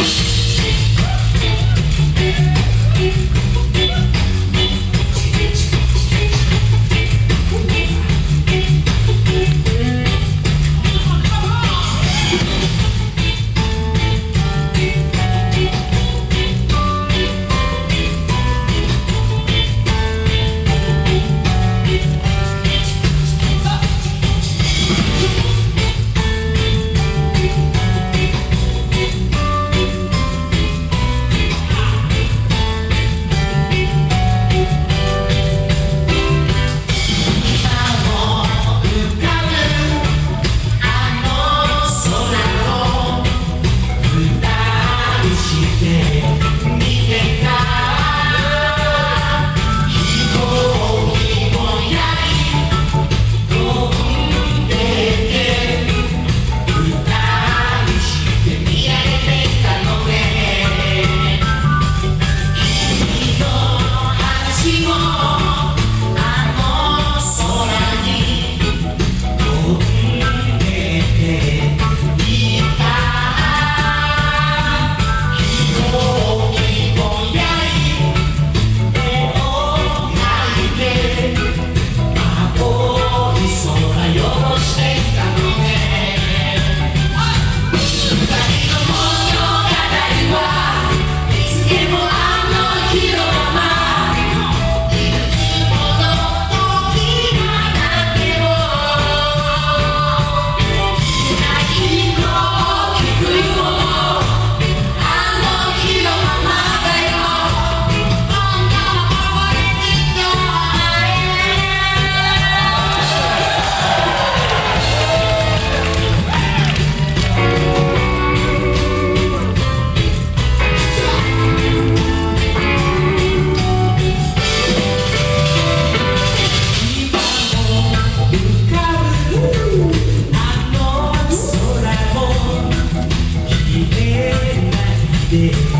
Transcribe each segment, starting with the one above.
Let's go. Yeah.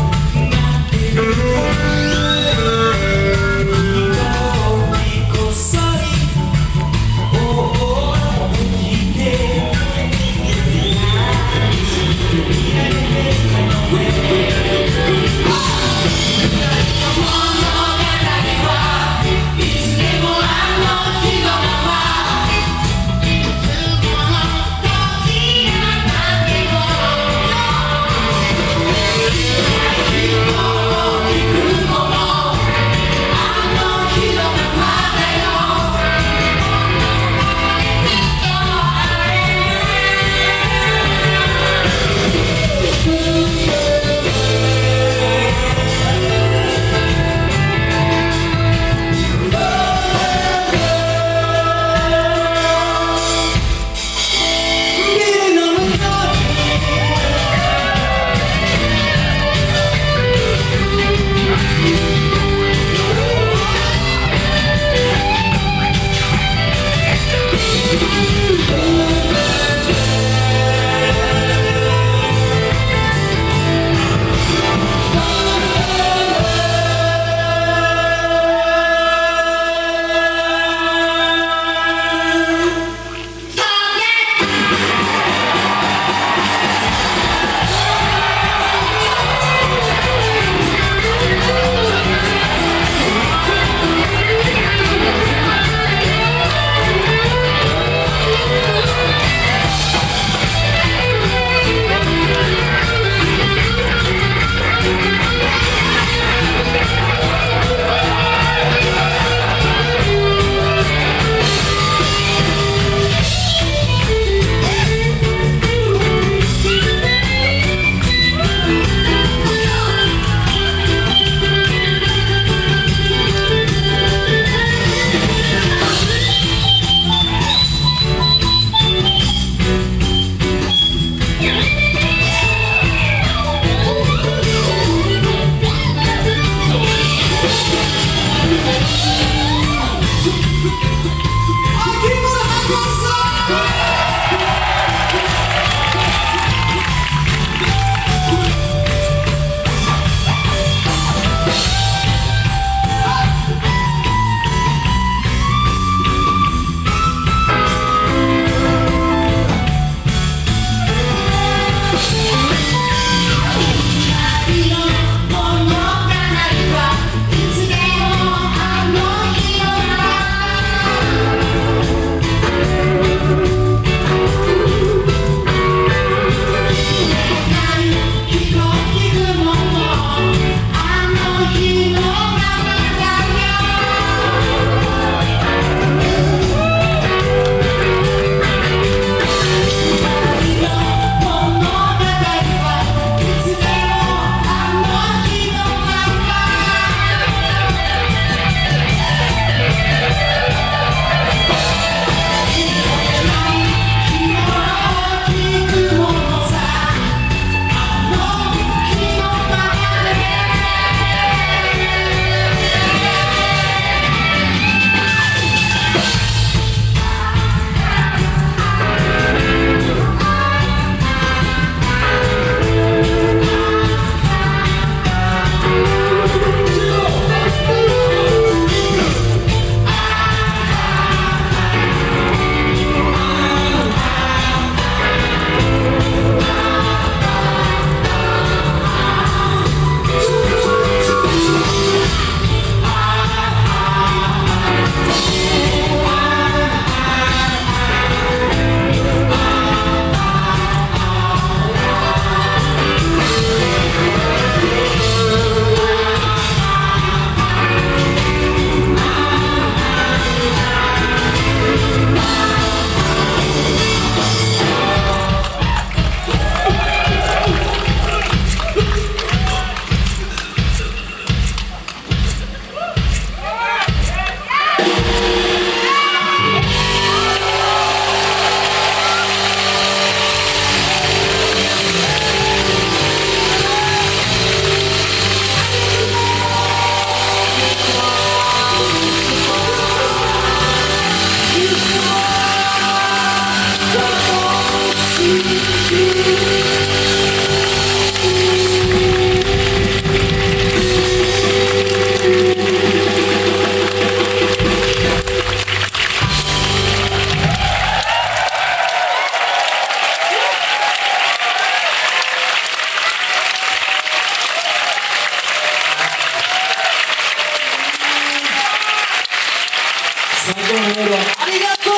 今日の夜はありがとう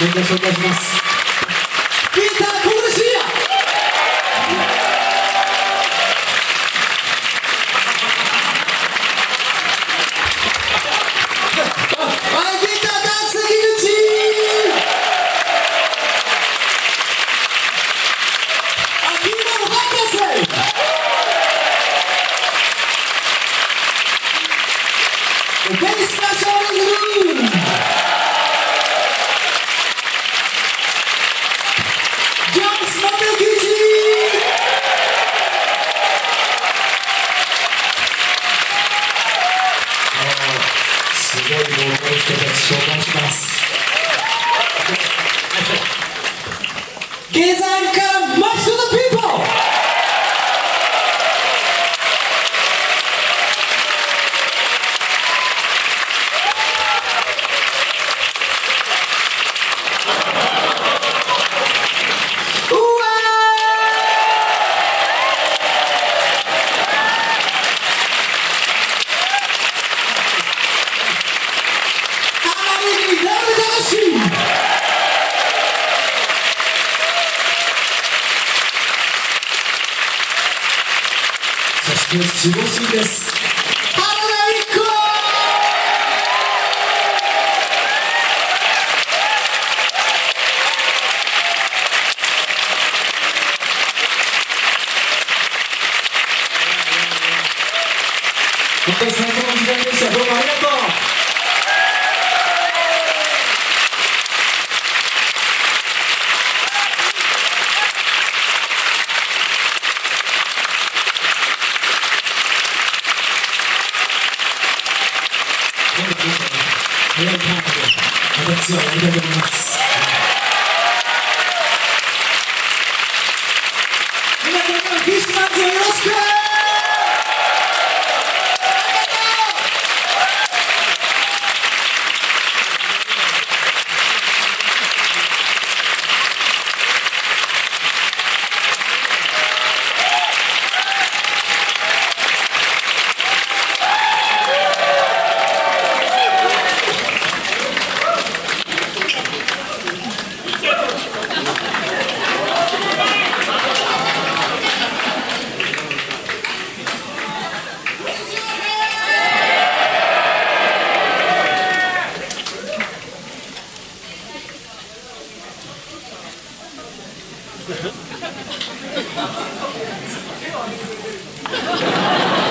名古屋紹介します。すごい豪華人たち紹介します。下山か月中央シーです。原田一子本当に最高の時間でした。どうもありがとう。Obrigada, 手を挙げてくれる。